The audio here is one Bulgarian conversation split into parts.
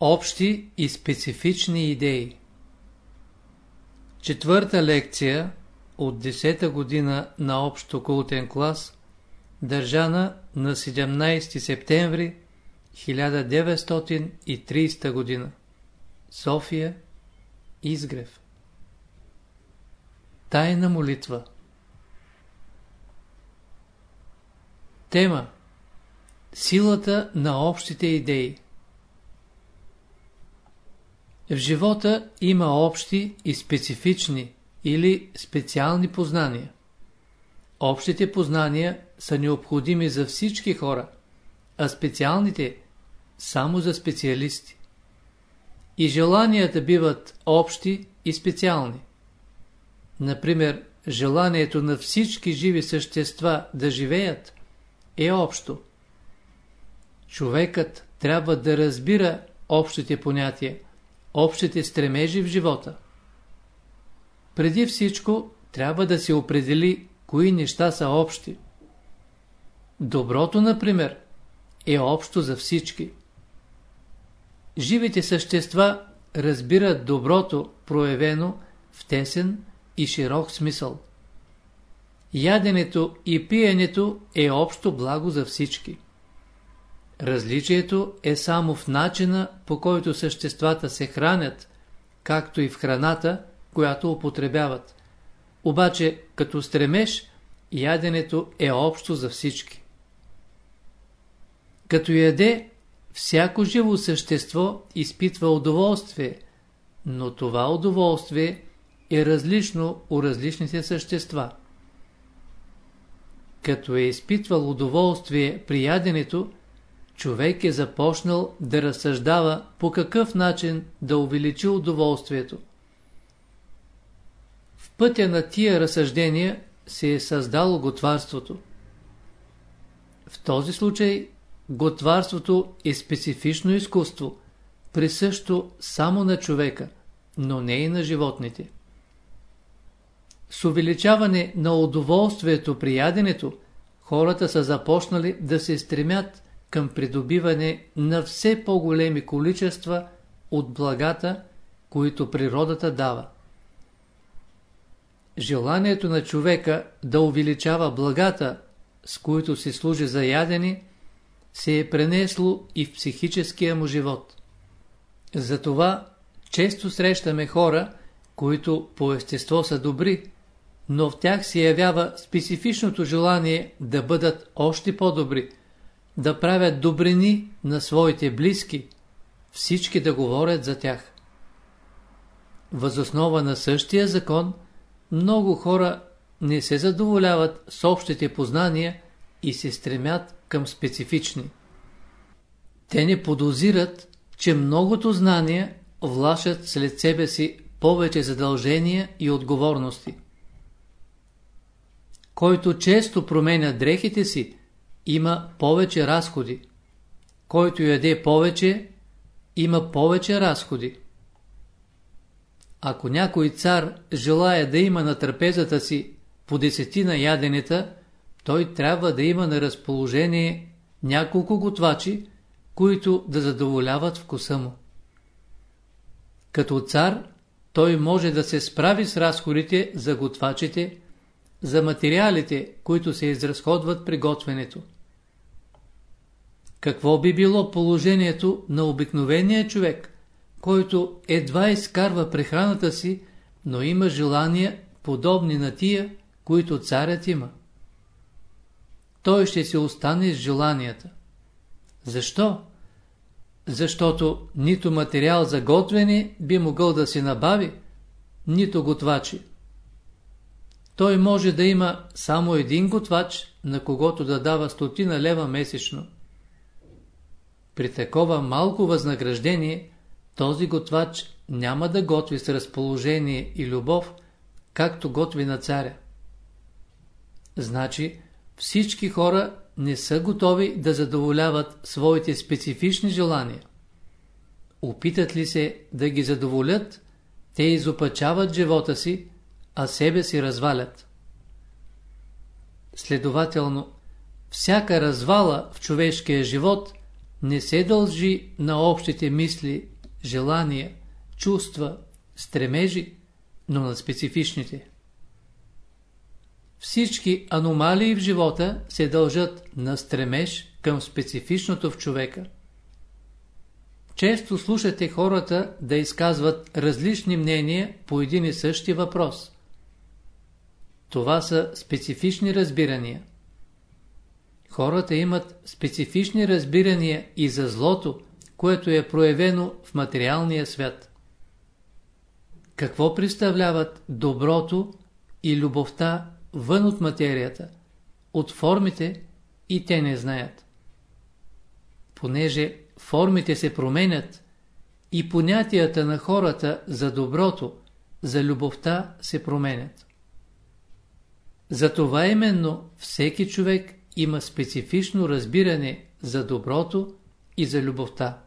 Общи и специфични идеи Четвърта лекция от 10-та година на общо култен клас, държана на 17 септември 1930 година. София, Изгрев. Тайна молитва Тема Силата на общите идеи В живота има общи и специфични или специални познания. Общите познания са необходими за всички хора, а специалните – само за специалисти. И желанията биват общи и специални. Например, желанието на всички живи същества да живеят е общо. Човекът трябва да разбира общите понятия, общите стремежи в живота. Преди всичко трябва да се определи кои неща са общи. Доброто, например, е общо за всички. Живите същества разбират доброто, проявено в тесен и широк смисъл. Яденето и пиенето е общо благо за всички. Различието е само в начина, по който съществата се хранят, както и в храната, която употребяват. Обаче, като стремеш, яденето е общо за всички. Като яде, всяко живо същество изпитва удоволствие, но това удоволствие е различно у различните същества. Като е изпитвал удоволствие при яденето, човек е започнал да разсъждава по какъв начин да увеличи удоволствието. В пътя на тия разсъждения се е създало готварството. В този случай готварството е специфично изкуство, присъщо само на човека, но не и на животните. С увеличаване на удоволствието при яденето, хората са започнали да се стремят към придобиване на все по-големи количества от благата, които природата дава. Желанието на човека да увеличава благата, с които се служи за ядене, се е пренесло и в психическия му живот. Затова често срещаме хора, които по естество са добри, но в тях се явява специфичното желание да бъдат още по-добри, да правят добрини на своите близки, всички да говорят за тях. Възоснова на същия закон, много хора не се задоволяват с общите познания и се стремят към специфични. Те не подозират, че многото знания влашат след себе си повече задължения и отговорности. Който често променя дрехите си, има повече разходи. Който яде повече, има повече разходи. Ако някой цар желая да има на трапезата си по десетина яденета, той трябва да има на разположение няколко готвачи, които да задоволяват вкуса му. Като цар, той може да се справи с разходите за готвачите, за материалите, които се изразходват при готвенето. Какво би било положението на обикновения човек, който едва изкарва прехраната си, но има желания подобни на тия, които царят има? Той ще се остане с желанията. Защо? Защото нито материал за готвене би могъл да се набави, нито готвачи. Той може да има само един готвач, на когото да дава стотина лева месечно. При такова малко възнаграждение, този готвач няма да готви с разположение и любов, както готви на царя. Значи, всички хора не са готови да задоволяват своите специфични желания. Опитат ли се да ги задоволят, те изопачават живота си, а себе си развалят. Следователно, всяка развала в човешкия живот не се дължи на общите мисли, желания, чувства, стремежи, но на специфичните. Всички аномалии в живота се дължат на стремеж към специфичното в човека. Често слушате хората да изказват различни мнения по един и същи въпрос. Това са специфични разбирания. Хората имат специфични разбирания и за злото, което е проявено в материалния свят. Какво представляват доброто и любовта вън от материята, от формите и те не знаят. Понеже формите се променят и понятията на хората за доброто, за любовта се променят. Затова именно всеки човек има специфично разбиране за доброто и за любовта.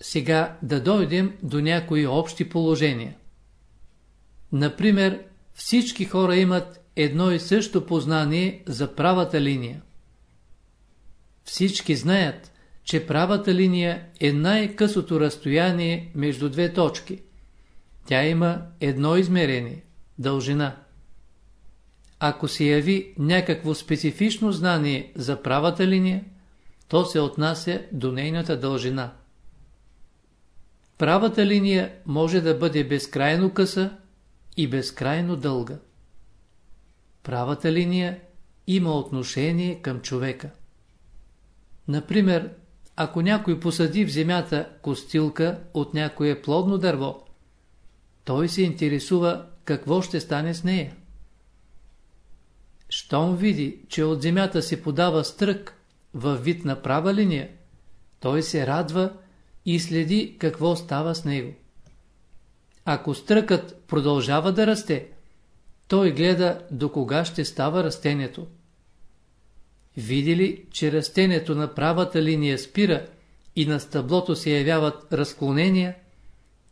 Сега да дойдем до някои общи положения. Например, всички хора имат едно и също познание за правата линия. Всички знаят, че правата линия е най-късото разстояние между две точки. Тя има едно измерение – дължина. Ако се яви някакво специфично знание за правата линия, то се отнася до нейната дължина. Правата линия може да бъде безкрайно къса и безкрайно дълга. Правата линия има отношение към човека. Например, ако някой посади в земята костилка от някое плодно дърво, той се интересува какво ще стане с нея. Щом види, че от земята се подава стрък във вид на права линия, той се радва и следи какво става с него. Ако стръкът продължава да расте, той гледа до кога ще става растението. Види ли, че растението на правата линия спира и на стъблото се явяват разклонения,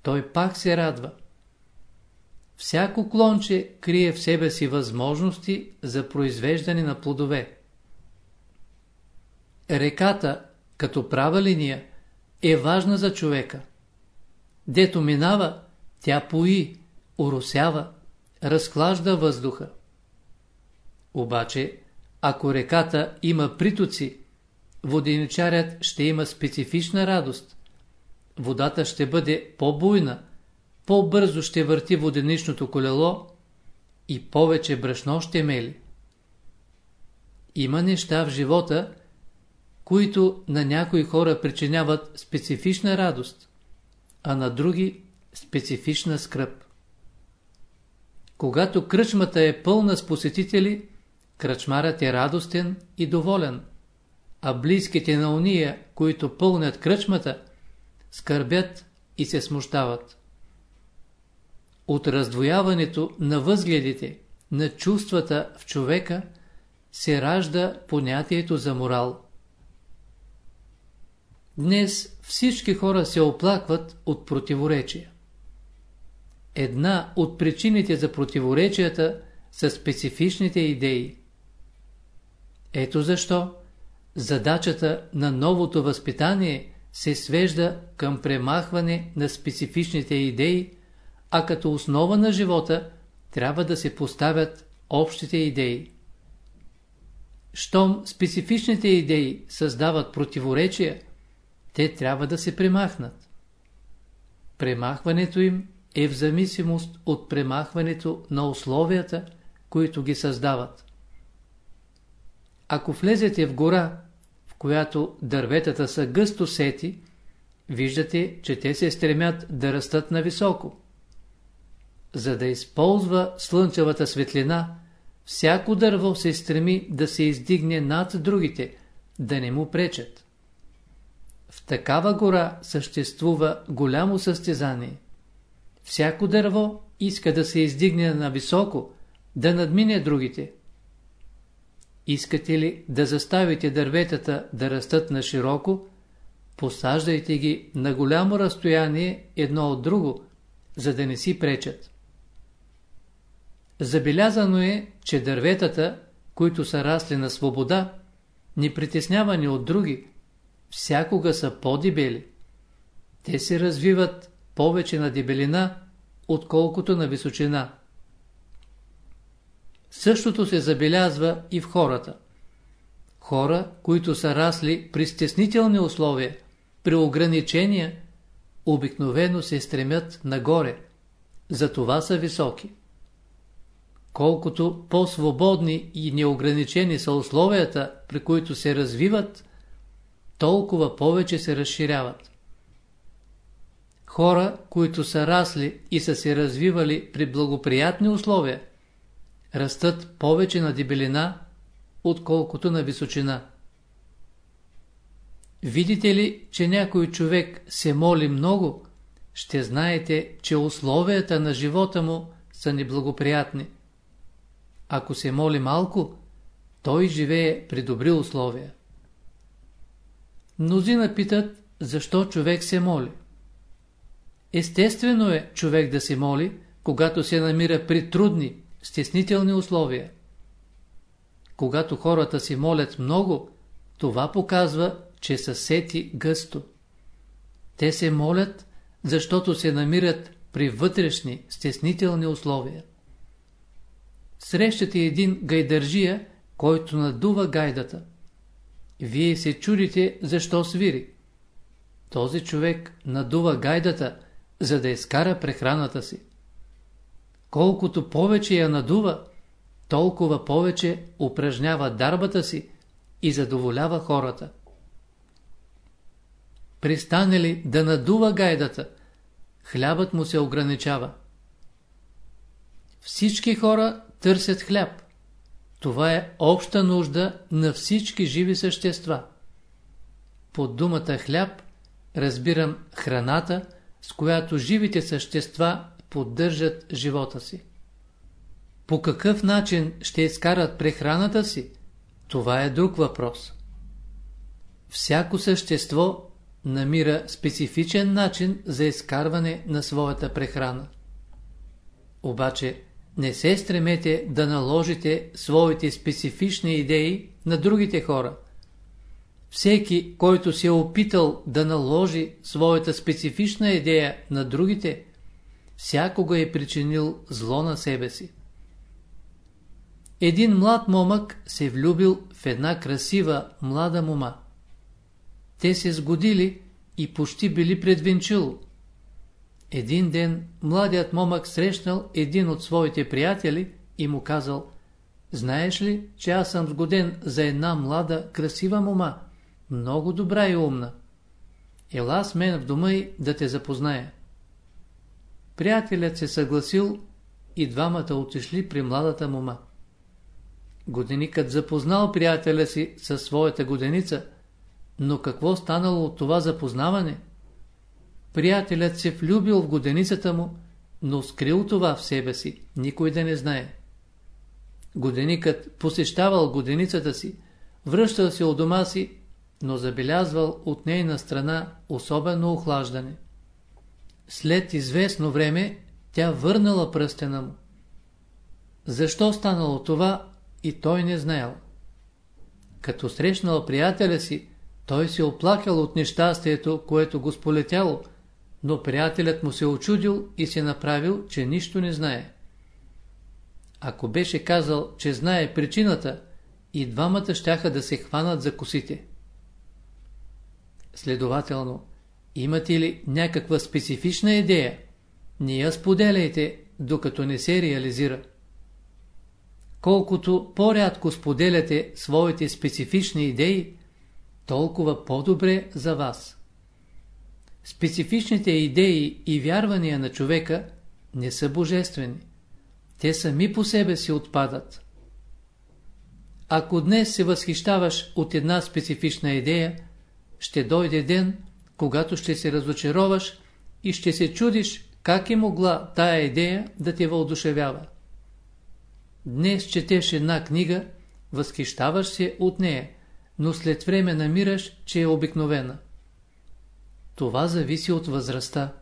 той пак се радва. Всяко клонче крие в себе си възможности за произвеждане на плодове. Реката, като права линия, е важна за човека. Дето минава, тя пои, уросява, разклажда въздуха. Обаче, ако реката има притоци, воденичарят ще има специфична радост. Водата ще бъде по-буйна, по-бързо ще върти воденичното колело и повече брашно ще мели. Има неща в живота, които на някои хора причиняват специфична радост, а на други специфична скръп. Когато кръчмата е пълна с посетители, кръчмарът е радостен и доволен, а близките на уния, които пълнят кръчмата, скърбят и се смущават. От раздвояването на възгледите, на чувствата в човека, се ражда понятието за морал. Днес всички хора се оплакват от противоречия. Една от причините за противоречията са специфичните идеи. Ето защо задачата на новото възпитание се свежда към премахване на специфичните идеи, а като основа на живота трябва да се поставят общите идеи. Щом специфичните идеи създават противоречия, те трябва да се премахнат. Премахването им е в зависимост от премахването на условията, които ги създават. Ако влезете в гора, в която дърветата са гъсто сети, виждате, че те се стремят да растат нависоко. За да използва слънчевата светлина, всяко дърво се стреми да се издигне над другите, да не му пречат. В такава гора съществува голямо състезание. Всяко дърво иска да се издигне на високо, да надмине другите. Искате ли да заставите дърветата да растат на широко, посаждайте ги на голямо разстояние едно от друго, за да не си пречат. Забелязано е, че дърветата, които са расли на свобода, непритеснявани от други, всякога са по-дебели. Те се развиват повече на дебелина, отколкото на височина. Същото се забелязва и в хората. Хора, които са расли при стеснителни условия, при ограничения, обикновено се стремят нагоре, затова са високи. Колкото по-свободни и неограничени са условията, при които се развиват, толкова повече се разширяват. Хора, които са расли и са се развивали при благоприятни условия, растат повече на дебелина, отколкото на височина. Видите ли, че някой човек се моли много, ще знаете, че условията на живота му са неблагоприятни. Ако се моли малко, той живее при добри условия. Мнозина питат, защо човек се моли. Естествено е човек да се моли, когато се намира при трудни, стеснителни условия. Когато хората си молят много, това показва, че са сети гъсто. Те се молят, защото се намират при вътрешни, стеснителни условия. Срещате един гайдържия, който надува гайдата. Вие се чудите, защо свири. Този човек надува гайдата, за да изкара прехраната си. Колкото повече я надува, толкова повече упражнява дарбата си и задоволява хората. Пристане ли да надува гайдата, хлябът му се ограничава. Всички хора търсят хляб. Това е обща нужда на всички живи същества. Под думата хляб разбирам храната, с която живите същества поддържат живота си. По какъв начин ще изкарат прехраната си, това е друг въпрос. Всяко същество намира специфичен начин за изкарване на своята прехрана. Обаче не се стремете да наложите своите специфични идеи на другите хора. Всеки, който се е опитал да наложи своята специфична идея на другите, всякога е причинил зло на себе си. Един млад момък се влюбил в една красива млада мома. Те се сгодили и почти били предвенчило. Един ден младият момък срещнал един от своите приятели и му казал Знаеш ли, че аз съм сгоден за една млада, красива мома, много добра и умна. Ела с мен в дома и да те запозная. Приятелят се съгласил и двамата отишли при младата мома. Годеникът запознал приятеля си със своята годеница, но какво станало от това запознаване? Приятелят се влюбил в годеницата му, но скрил това в себе си, никой да не знае. Годеникът посещавал годеницата си, връщал се от дома си, но забелязвал от нейна страна особено охлаждане. След известно време тя върнала пръстена му. Защо станало това и той не знаел. Като срещнал приятеля си, той се оплакал от нещастието, което го сполетяло, но приятелят му се очудил и се направил, че нищо не знае. Ако беше казал, че знае причината, и двамата щяха да се хванат за косите. Следователно, имате ли някаква специфична идея? Не я споделяйте, докато не се реализира. Колкото по-рядко споделяте своите специфични идеи, толкова по-добре за вас. Специфичните идеи и вярвания на човека не са божествени. Те сами по себе си отпадат. Ако днес се възхищаваш от една специфична идея, ще дойде ден, когато ще се разочароваш и ще се чудиш как е могла тая идея да те въодушевява. Днес четеш една книга, възхищаваш се от нея, но след време намираш, че е обикновена. Това зависи от възрастта.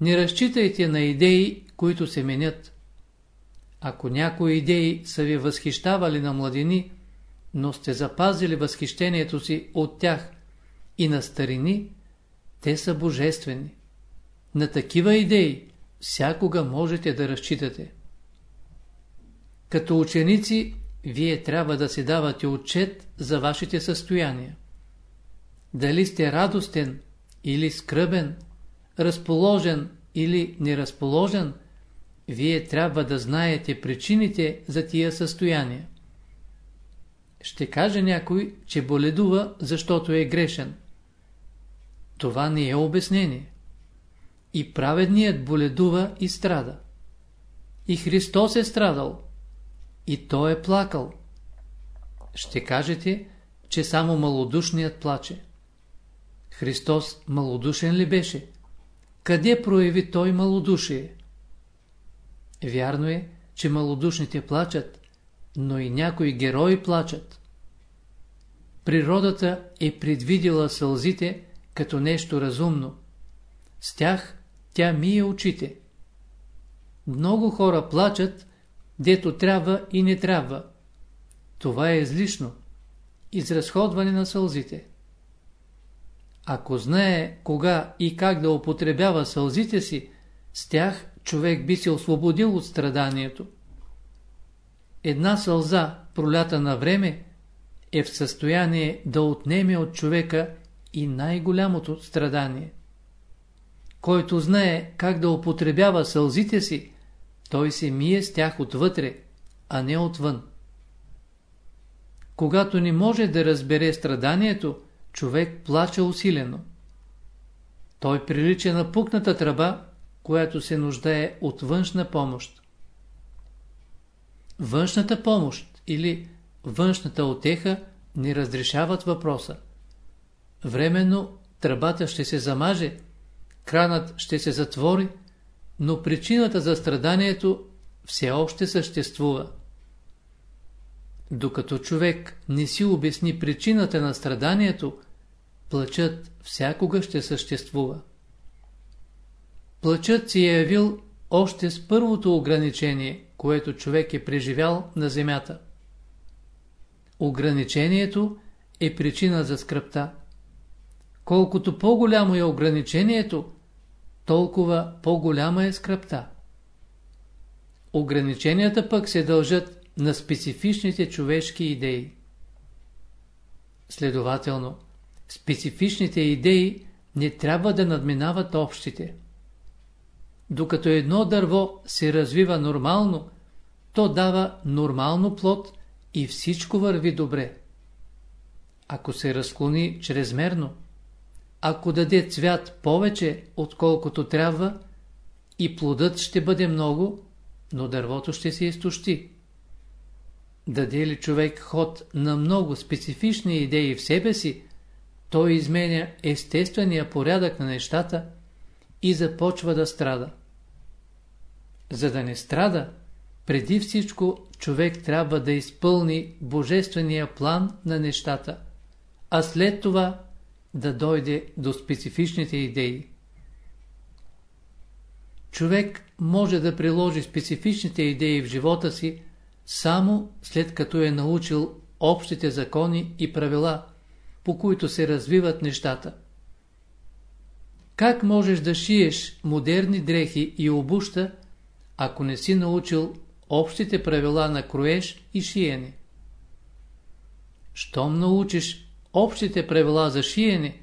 Не разчитайте на идеи, които се менят. Ако някои идеи са ви възхищавали на младини, но сте запазили възхищението си от тях и на старини, те са божествени. На такива идеи всякога можете да разчитате. Като ученици, вие трябва да си давате отчет за вашите състояния. Дали сте радостен или скръбен, разположен или неразположен, вие трябва да знаете причините за тия състояния. Ще каже някой, че боледува, защото е грешен. Това не е обяснение. И праведният боледува и страда. И Христос е страдал. И Той е плакал. Ще кажете, че само малодушният плаче. Христос малодушен ли беше? Къде прояви Той малодушие? Вярно е, че малодушните плачат, но и някои герои плачат. Природата е предвидила сълзите като нещо разумно. С тях тя мие очите. Много хора плачат, дето трябва и не трябва. Това е излишно. Изразходване на сълзите. Ако знае кога и как да употребява сълзите си, с тях човек би се освободил от страданието. Една сълза, пролята на време, е в състояние да отнеме от човека и най-голямото страдание. Който знае как да употребява сълзите си, той се мие с тях отвътре, а не отвън. Когато не може да разбере страданието, човек плаче усилено. Той прилича на пукната тръба, която се нуждае от външна помощ. Външната помощ или външната отеха не разрешават въпроса. Временно тръбата ще се замаже, кранът ще се затвори, но причината за страданието все още съществува. Докато човек не си обясни причината на страданието, плачът всякога ще съществува. Плачът си е явил още с първото ограничение, което човек е преживял на земята. Ограничението е причина за скръпта. Колкото по-голямо е ограничението, толкова по-голяма е скръпта. Ограниченията пък се дължат на специфичните човешки идеи. Следователно, специфичните идеи не трябва да надминават общите. Докато едно дърво се развива нормално, то дава нормално плод и всичко върви добре. Ако се разклони чрезмерно, ако даде цвят повече, отколкото трябва, и плодът ще бъде много, но дървото ще се изтощи. Даде ли човек ход на много специфични идеи в себе си, той изменя естествения порядък на нещата и започва да страда. За да не страда, преди всичко човек трябва да изпълни божествения план на нещата, а след това да дойде до специфичните идеи. Човек може да приложи специфичните идеи в живота си само след като е научил общите закони и правила, по които се развиват нещата. Как можеш да шиеш модерни дрехи и обуща, ако не си научил общите правила на кроеж и шиене? Щом научиш общите правила за шиене,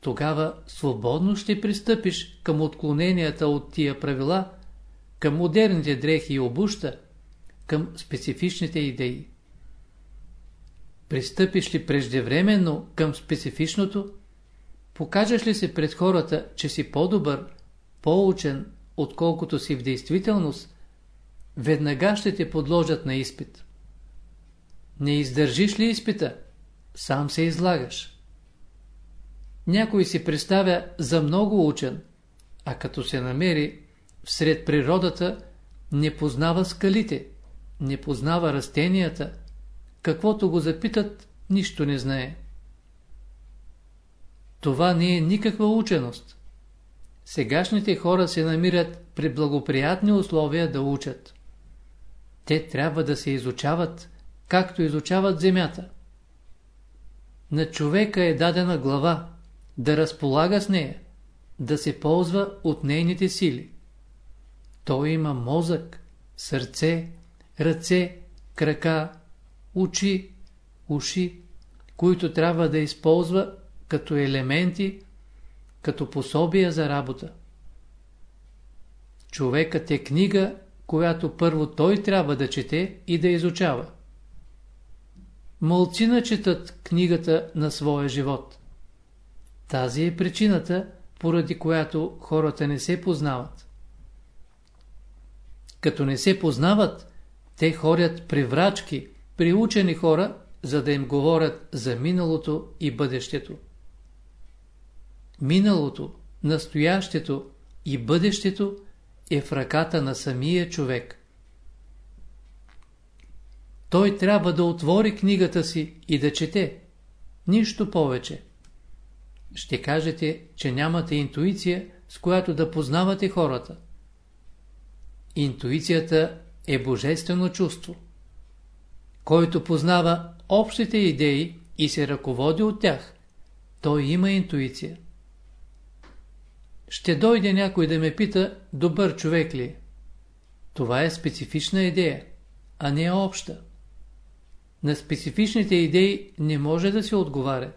тогава свободно ще пристъпиш към отклоненията от тия правила, към модерните дрехи и обуща, към специфичните идеи. Пристъпиш ли преждевременно към специфичното, покажеш ли се пред хората, че си по-добър, по-учен, отколкото си в действителност, веднага ще те подложат на изпит. Не издържиш ли изпита, сам се излагаш. Някой си представя за много учен, а като се намери всред природата, не познава скалите, не познава растенията, каквото го запитат, нищо не знае. Това не е никаква ученост. Сегашните хора се намират при благоприятни условия да учат. Те трябва да се изучават, както изучават земята. На човека е дадена глава, да разполага с нея, да се ползва от нейните сили. Той има мозък, сърце, ръце, крака, очи, уши, които трябва да използва като елементи, като пособия за работа. Човекът е книга, която първо той трябва да чете и да изучава. Молцина четат книгата на своя живот. Тази е причината, поради която хората не се познават. Като не се познават, те ходят при врачки, при учени хора, за да им говорят за миналото и бъдещето. Миналото, настоящето и бъдещето е в ръката на самия човек. Той трябва да отвори книгата си и да чете. Нищо повече. Ще кажете, че нямате интуиция, с която да познавате хората. Интуицията е божествено чувство. Който познава общите идеи и се ръководи от тях, той има интуиция. Ще дойде някой да ме пита, добър човек ли е? Това е специфична идея, а не е обща. На специфичните идеи не може да се отговаря.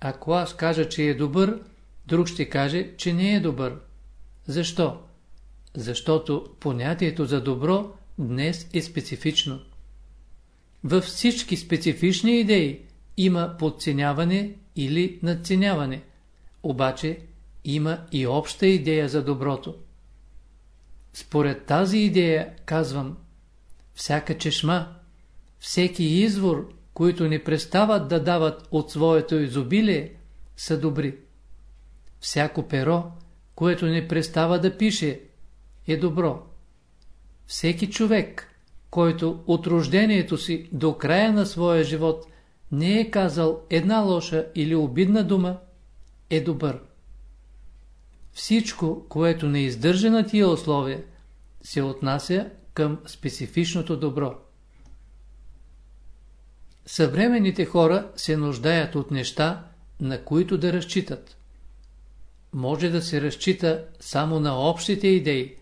Ако аз кажа, че е добър, друг ще каже, че не е добър. Защо? Защото понятието за добро днес е специфично. Във всички специфични идеи има подценяване или надценяване, обаче има и обща идея за доброто. Според тази идея казвам, всяка чешма, всеки извор, които не престават да дават от своето изобилие, са добри. Всяко перо, което не престава да пише, е добро. Всеки човек, който от рождението си до края на своя живот не е казал една лоша или обидна дума, е добър. Всичко, което не издържа на тия условия, се отнася към специфичното добро. Съвременните хора се нуждаят от неща, на които да разчитат. Може да се разчита само на общите идеи,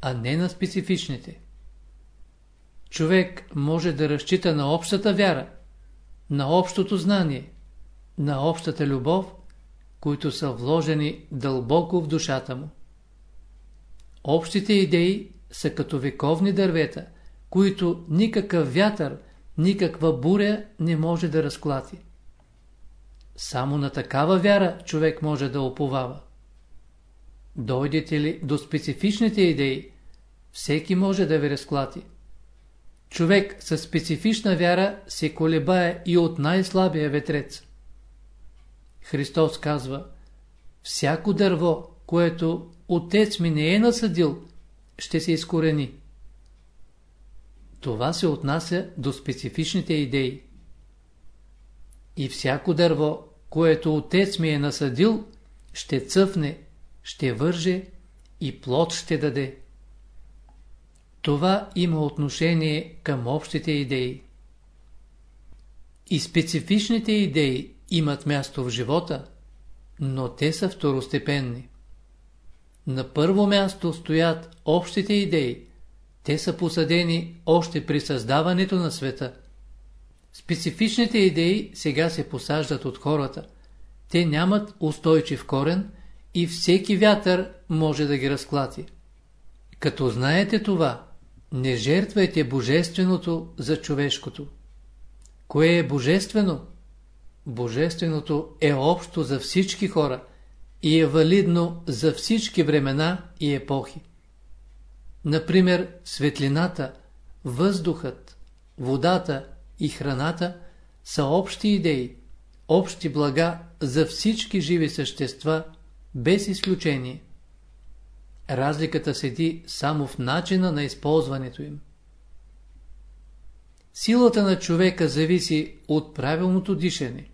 а не на специфичните. Човек може да разчита на общата вяра, на общото знание, на общата любов, които са вложени дълбоко в душата му. Общите идеи са като вековни дървета, които никакъв вятър, никаква буря не може да разклати. Само на такава вяра човек може да оповава. Дойдете ли до специфичните идеи, всеки може да ви разклати. Човек със специфична вяра се колебае и от най-слабия ветрец. Христос казва, всяко дърво, което отец ми не е насъдил, ще се изкорени. Това се отнася до специфичните идеи. И всяко дърво, което отец ми е насъдил, ще цъфне, ще върже и плод ще даде. Това има отношение към общите идеи. И специфичните идеи имат място в живота, но те са второстепенни. На първо място стоят общите идеи. Те са посадени още при създаването на света. Специфичните идеи сега се посаждат от хората. Те нямат устойчив корен и всеки вятър може да ги разклати. Като знаете това, не жертвайте божественото за човешкото. Кое е божествено? Божественото е общо за всички хора и е валидно за всички времена и епохи. Например, светлината, въздухът, водата и храната са общи идеи, общи блага за всички живи същества, без изключение. Разликата седи само в начина на използването им. Силата на човека зависи от правилното дишане.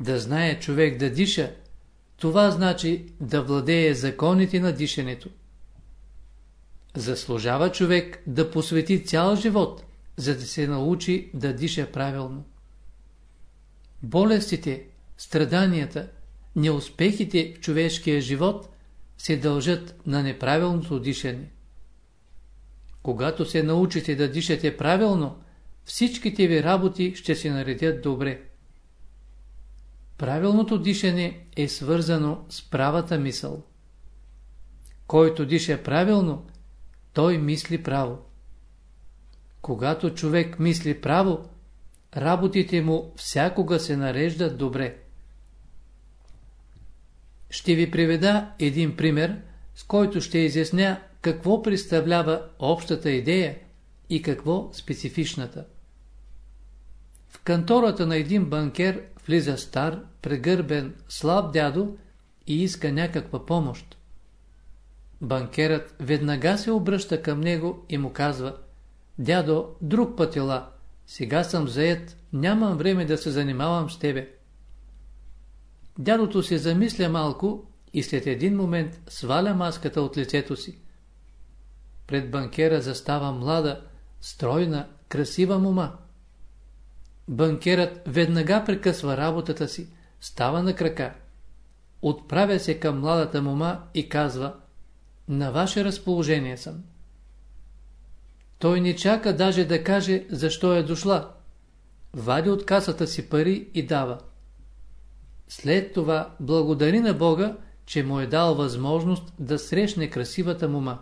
Да знае човек да диша, това значи да владее законите на дишането. Заслужава човек да посвети цял живот, за да се научи да диша правилно. болестите, страданията, неуспехите в човешкия живот се дължат на неправилното дишане. Когато се научите да дишате правилно, всичките ви работи ще се наредят добре. Правилното дишане е свързано с правата мисъл. Който диша правилно, той мисли право. Когато човек мисли право, работите му всякога се нареждат добре. Ще ви приведа един пример, с който ще изясня какво представлява общата идея и какво специфичната. В кантората на един банкер влиза стар, прегърбен, слаб дядо и иска някаква помощ. Банкерът веднага се обръща към него и му казва Дядо, друг път ела, сега съм заед, нямам време да се занимавам с тебе. Дядото се замисля малко и след един момент сваля маската от лицето си. Пред банкера застава млада, стройна, красива мума. Банкерът веднага прекъсва работата си, става на крака. Отправя се към младата мума и казва На ваше разположение съм. Той не чака даже да каже защо е дошла. Вади от касата си пари и дава. След това благодари на Бога, че му е дал възможност да срещне красивата мума.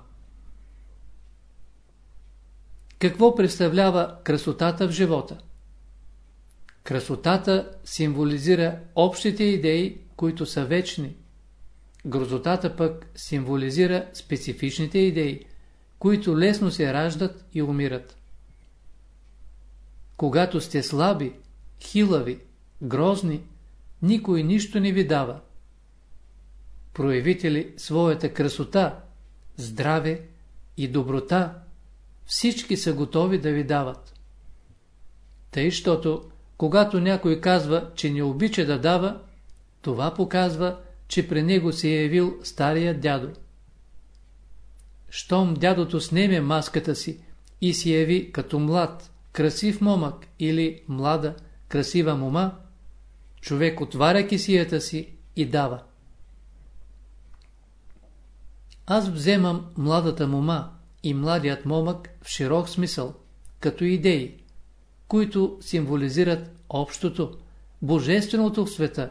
Какво представлява красотата в живота? Красотата символизира общите идеи, които са вечни. Грозотата пък символизира специфичните идеи, които лесно се раждат и умират. Когато сте слаби, хилави, грозни, никой нищо не ви дава. Проявите ли своята красота, здраве и доброта, всички са готови да ви дават. Тъй, щото, когато някой казва, че не обича да дава, това показва, че при него се е явил стария дядо. Щом дядото снеме маската си и се яви като млад, красив момък или млада, красива мома, човек отваря кисията си и дава. Аз вземам младата мома и младият момък в широк смисъл, като идеи, които символизират общото, божественото в света,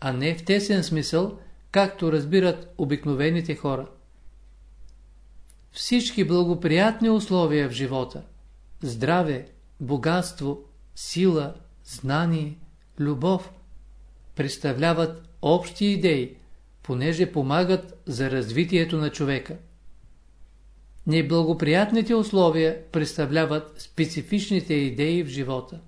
а не в тесен смисъл, както разбират обикновените хора. Всички благоприятни условия в живота – здраве, богатство, сила, знание, любов – представляват общи идеи, понеже помагат за развитието на човека. Неблагоприятните условия представляват специфичните идеи в живота.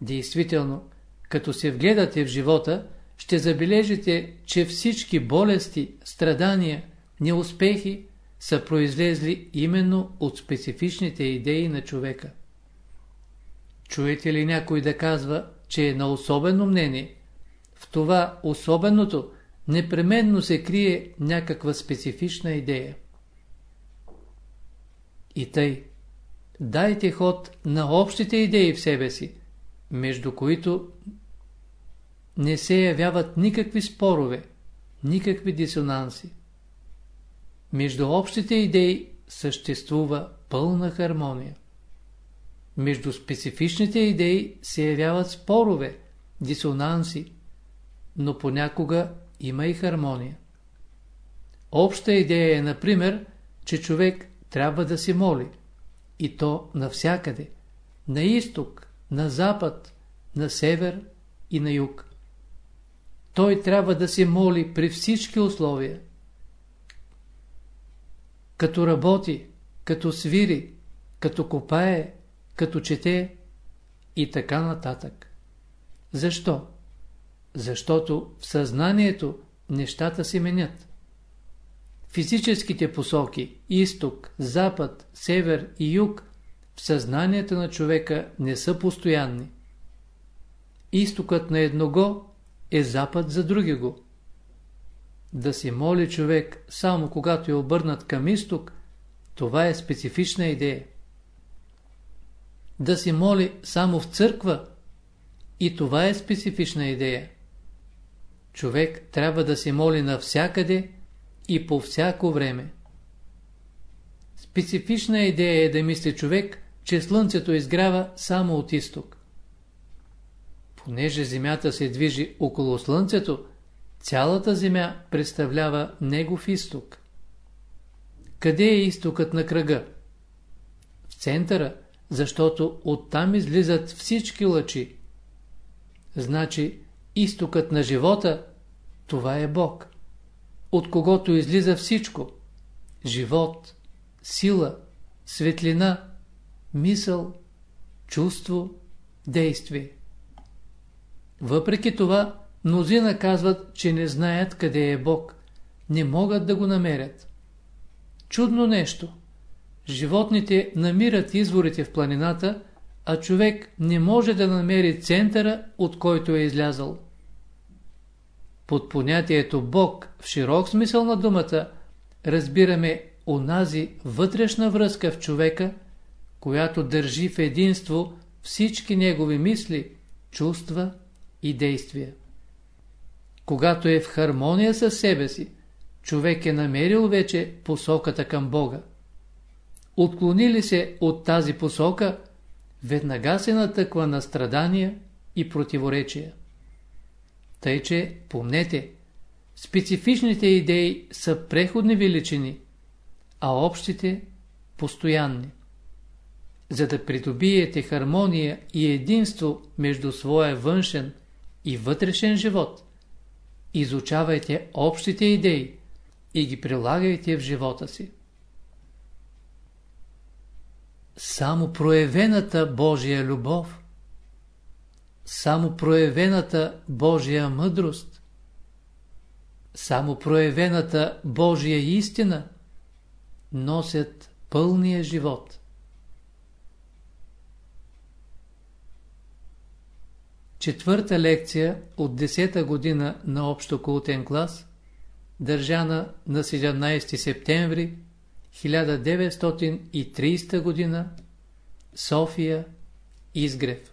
Действително, като се вгледате в живота, ще забележите, че всички болести, страдания, неуспехи са произлезли именно от специфичните идеи на човека. Чуете ли някой да казва, че е на особено мнение? В това особеното непременно се крие някаква специфична идея. И тъй, дайте ход на общите идеи в себе си, между които не се явяват никакви спорове, никакви дисонанси. Между общите идеи съществува пълна хармония. Между специфичните идеи се явяват спорове, дисонанси, но понякога има и хармония. Обща идея е, например, че човек трябва да се моли. И то навсякъде. На изток, на запад, на север и на юг. Той трябва да се моли при всички условия. Като работи, като свири, като копае, като чете и така нататък. Защо? Защото в съзнанието нещата се менят. Физическите посоки – изток, запад, север и юг – в съзнанието на човека не са постоянни. Изтокът на едного е запад за другиго. Да се моли човек само когато е обърнат към изток, това е специфична идея. Да се моли само в църква И това е специфична идея. Човек трябва да се моли навсякъде и по всяко време. Специфична идея е да мисли човек, че Слънцето изгрява само от изток. Понеже Земята се движи около Слънцето, цялата Земя представлява негов изток. Къде е изтокът на кръга? В центъра, защото оттам излизат всички лъчи. Значи, изтокът на живота, това е Бог, от когото излиза всичко. Живот, сила, светлина, мисъл, чувство, действие. Въпреки това, мнозина казват, че не знаят къде е Бог, не могат да го намерят. Чудно нещо. Животните намират изворите в планината, а човек не може да намери центъра, от който е излязъл. Под понятието Бог в широк смисъл на думата разбираме онази вътрешна връзка в човека, която държи в единство всички негови мисли, чувства и действия. Когато е в хармония с себе си, човек е намерил вече посоката към Бога. Отклони ли се от тази посока, веднага се натъква на страдания и противоречия. Тъй, че, помнете, специфичните идеи са преходни величини, а общите – постоянни. За да придобиете хармония и единство между своя външен и вътрешен живот, изучавайте общите идеи и ги прилагайте в живота си. Само проявената Божия любов, само проявената Божия мъдрост, само проявената Божия истина носят пълния живот. Четвърта лекция от 10-та година на общо култен клас, държана на 17 септември 1930 година, София, Изгрев.